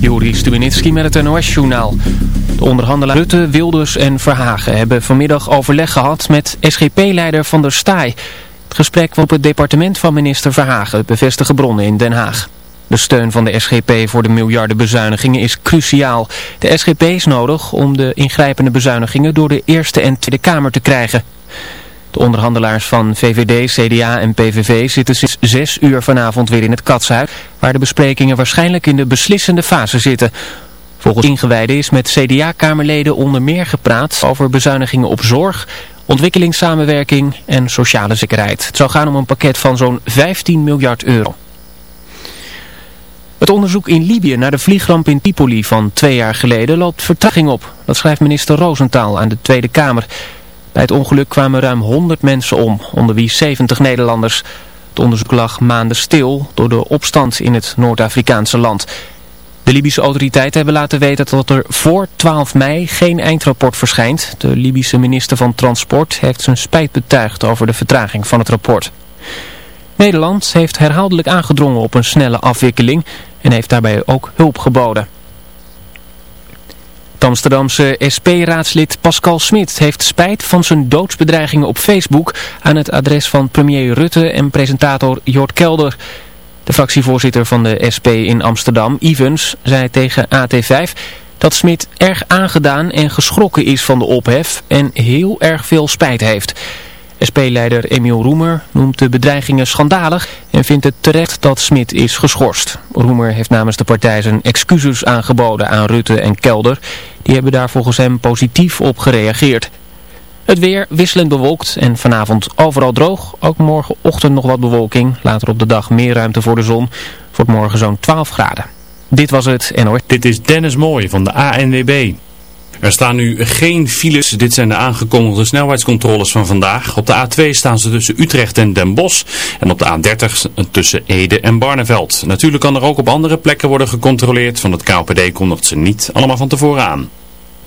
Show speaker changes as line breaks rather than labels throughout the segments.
Juri Stubenitski met het NOS-journaal. De onderhandelaars Rutte, Wilders en Verhagen hebben vanmiddag overleg gehad met SGP-leider Van der Staaij. Het gesprek op het departement van minister Verhagen bevestigen bronnen in Den Haag. De steun van de SGP voor de miljardenbezuinigingen is cruciaal. De SGP is nodig om de ingrijpende bezuinigingen door de Eerste en Tweede Kamer te krijgen. De onderhandelaars van VVD, CDA en PVV zitten sinds zes uur vanavond weer in het katshuis, waar de besprekingen waarschijnlijk in de beslissende fase zitten. Volgens ingewijden is met CDA-kamerleden onder meer gepraat over bezuinigingen op zorg, ontwikkelingssamenwerking en sociale zekerheid. Het zou gaan om een pakket van zo'n 15 miljard euro. Het onderzoek in Libië naar de vliegramp in Tripoli van twee jaar geleden loopt vertraging op. Dat schrijft minister Roosentaal aan de Tweede Kamer. Bij het ongeluk kwamen ruim 100 mensen om, onder wie 70 Nederlanders. Het onderzoek lag maanden stil door de opstand in het Noord-Afrikaanse land. De Libische autoriteiten hebben laten weten dat er voor 12 mei geen eindrapport verschijnt. De Libische minister van Transport heeft zijn spijt betuigd over de vertraging van het rapport. Nederland heeft herhaaldelijk aangedrongen op een snelle afwikkeling en heeft daarbij ook hulp geboden. Het Amsterdamse SP-raadslid Pascal Smit heeft spijt van zijn doodsbedreigingen op Facebook aan het adres van premier Rutte en presentator Jort Kelder. De fractievoorzitter van de SP in Amsterdam, Evans, zei tegen AT5 dat Smit erg aangedaan en geschrokken is van de ophef en heel erg veel spijt heeft. SP-leider Emiel Roemer noemt de bedreigingen schandalig en vindt het terecht dat Smit is geschorst. Roemer heeft namens de partij zijn excuses aangeboden aan Rutte en Kelder. Die hebben daar volgens hem positief op gereageerd. Het weer wisselend bewolkt en vanavond overal droog. Ook morgenochtend nog wat bewolking. Later op de dag meer ruimte voor de zon. Voor morgen zo'n 12 graden. Dit was het en hoor.
Dit is Dennis Mooij van de ANWB. Er staan nu geen files. Dit zijn de aangekondigde snelheidscontroles van vandaag. Op de A2 staan ze tussen Utrecht en Den Bosch. En op de A30 tussen Ede en Barneveld. Natuurlijk kan er ook op andere plekken worden gecontroleerd. Van het KPD kondigt ze niet allemaal van tevoren aan.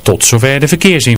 Tot zover de verkeersin.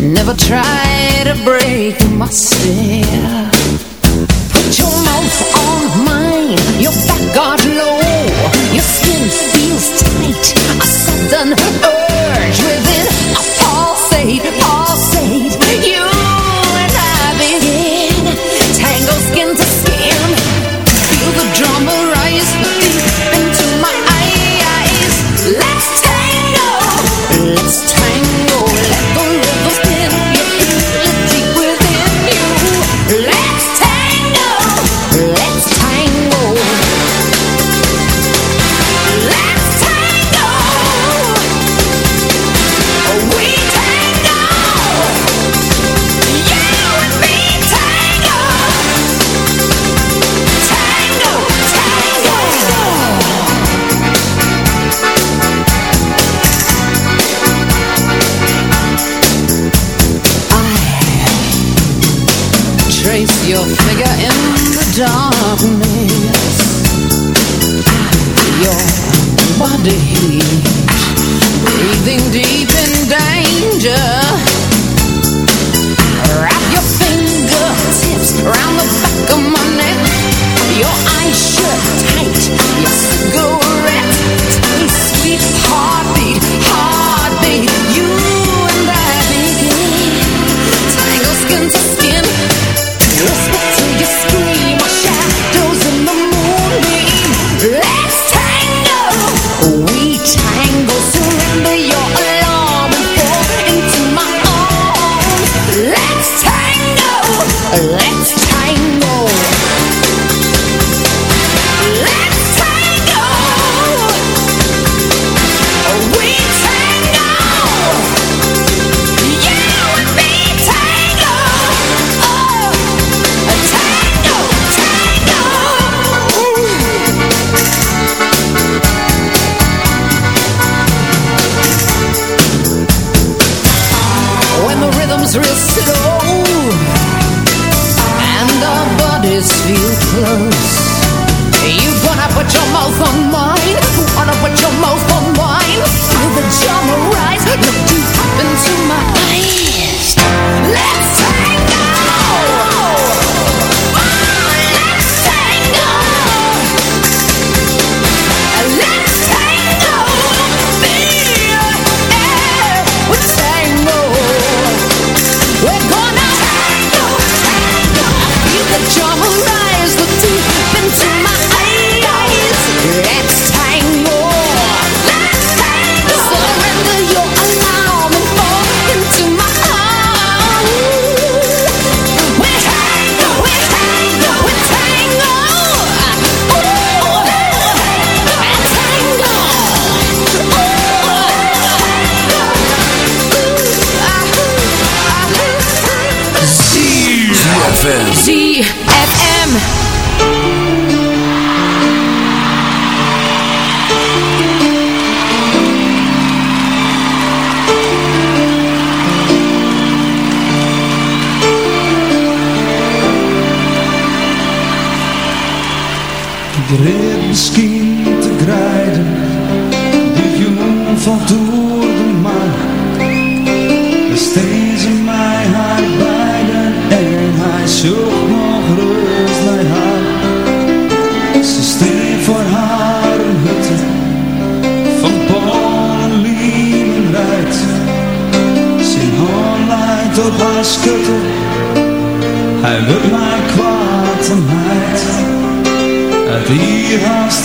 Never try to break my spell Put your mouth on mine. Your back got low. Your skin feels tight. A sudden urge within.
haar mijn hij wil mij kwaad en meid. Het hier haast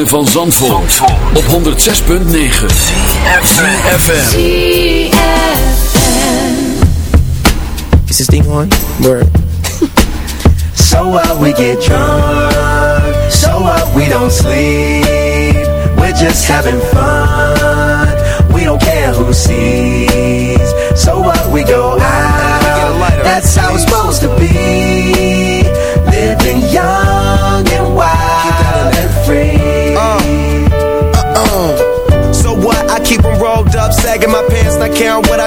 ritme van Zandvoort, op 106.9 CFFM
Is this thing on? Word. so what we get drunk, so what we don't sleep. We're just having fun, we don't care who sees.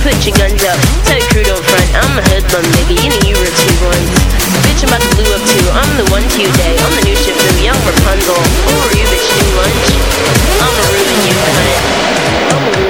Put your guns up, tell your crew don't front. I'm a hoodlum, baby, you know you were two ones. Bitch, I'm about to blue up too. I'm the one to you day. I'm the new ship from young Rapunzel. Who are you, bitch? New lunch? I'ma ruin you, cunt.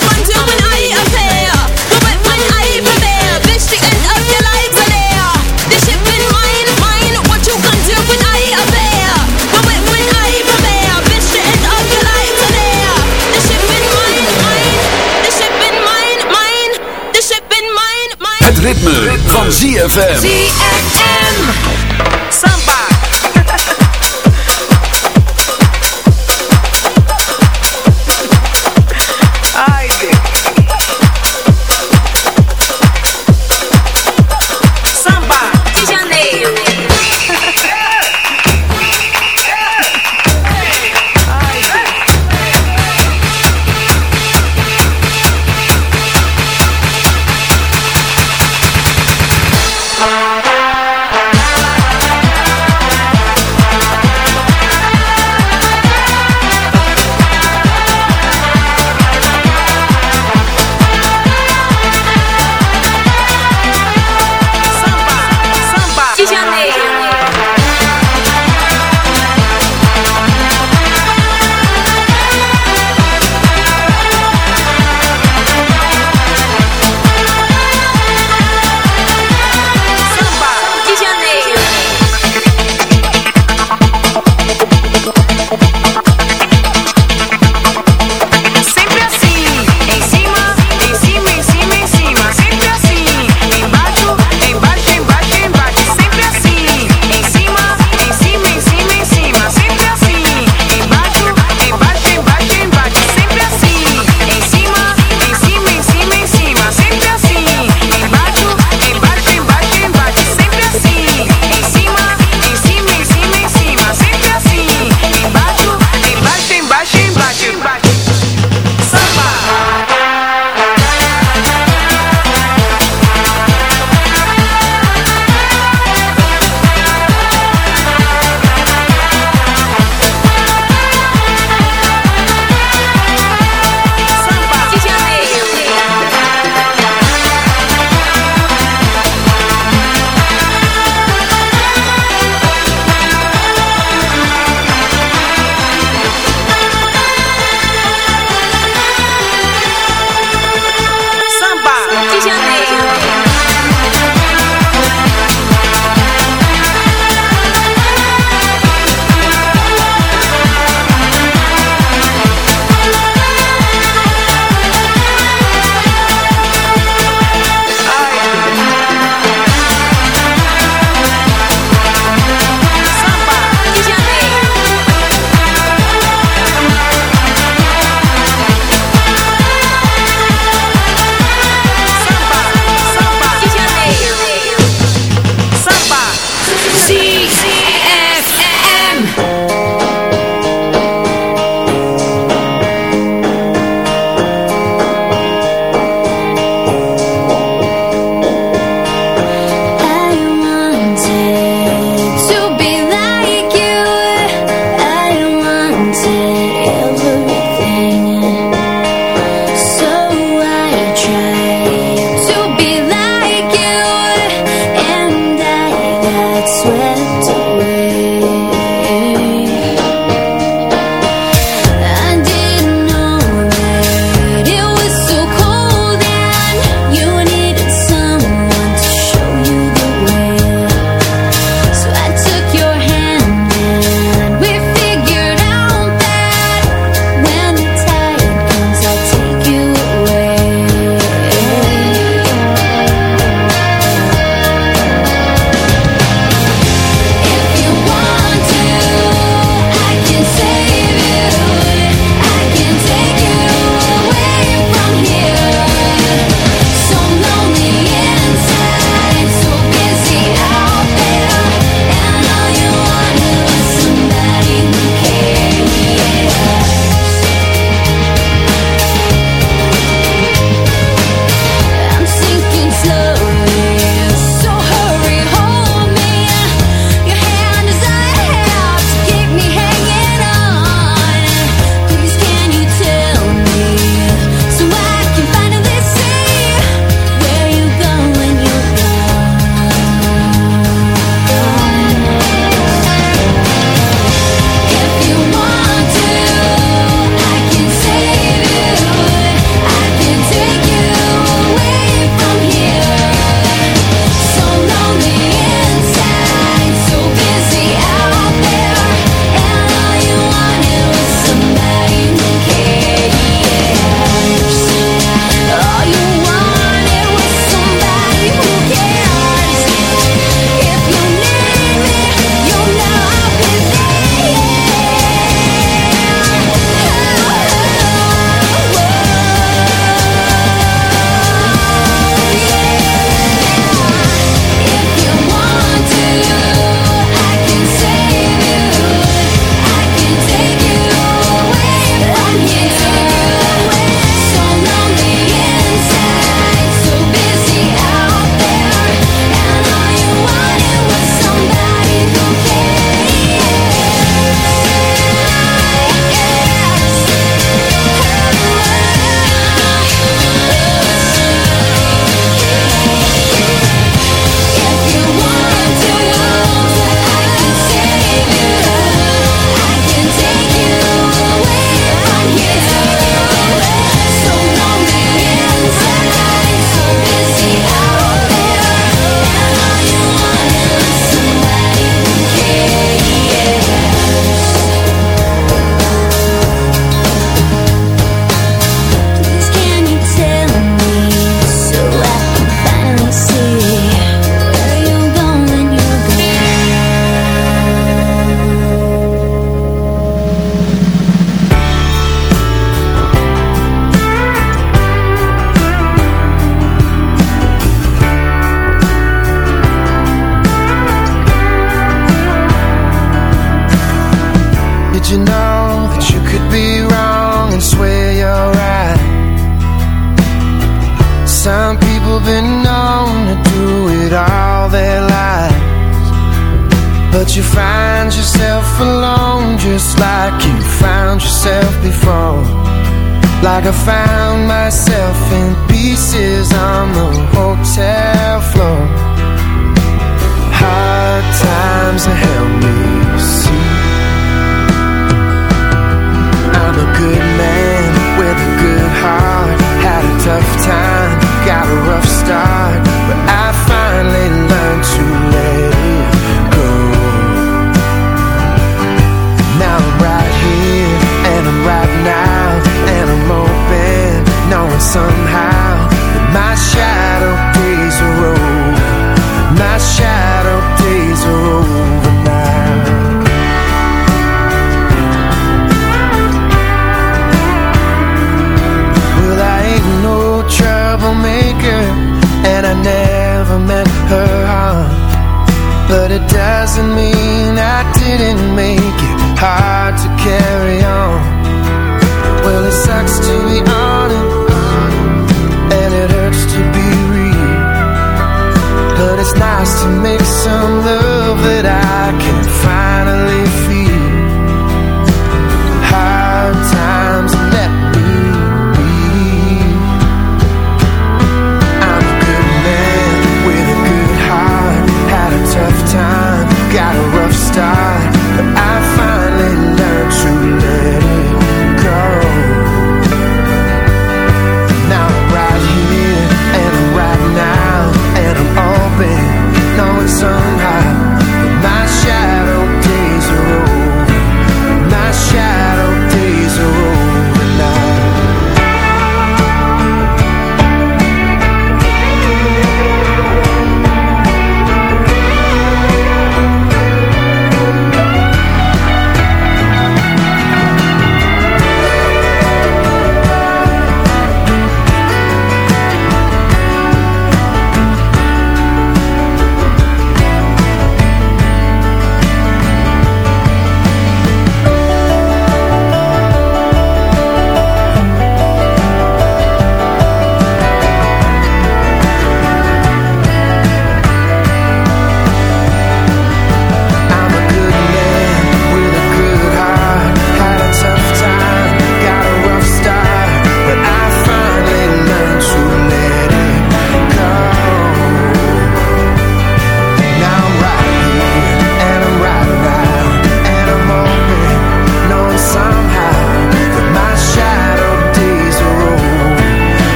ZFM.
ZFM.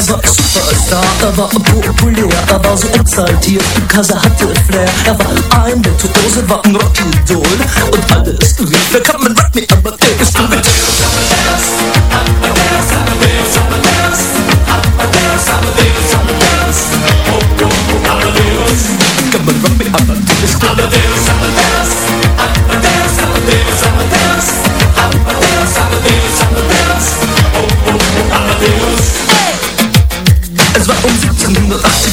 Er war Superstar, er war populär, er war so exaltiert, Kasa hatte Flair. Er war ein Virtuose, war ein Rockidol und alles lief. Er kann man Rock Me, aber er ist ein Virtuose.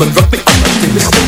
Come on, rock me, Amadeus.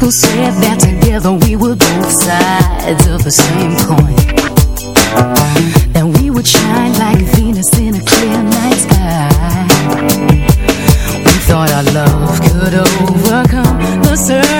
people said that together we were both sides of the same coin. That we would shine like Venus in a clear night sky.
We thought our love could overcome the surface.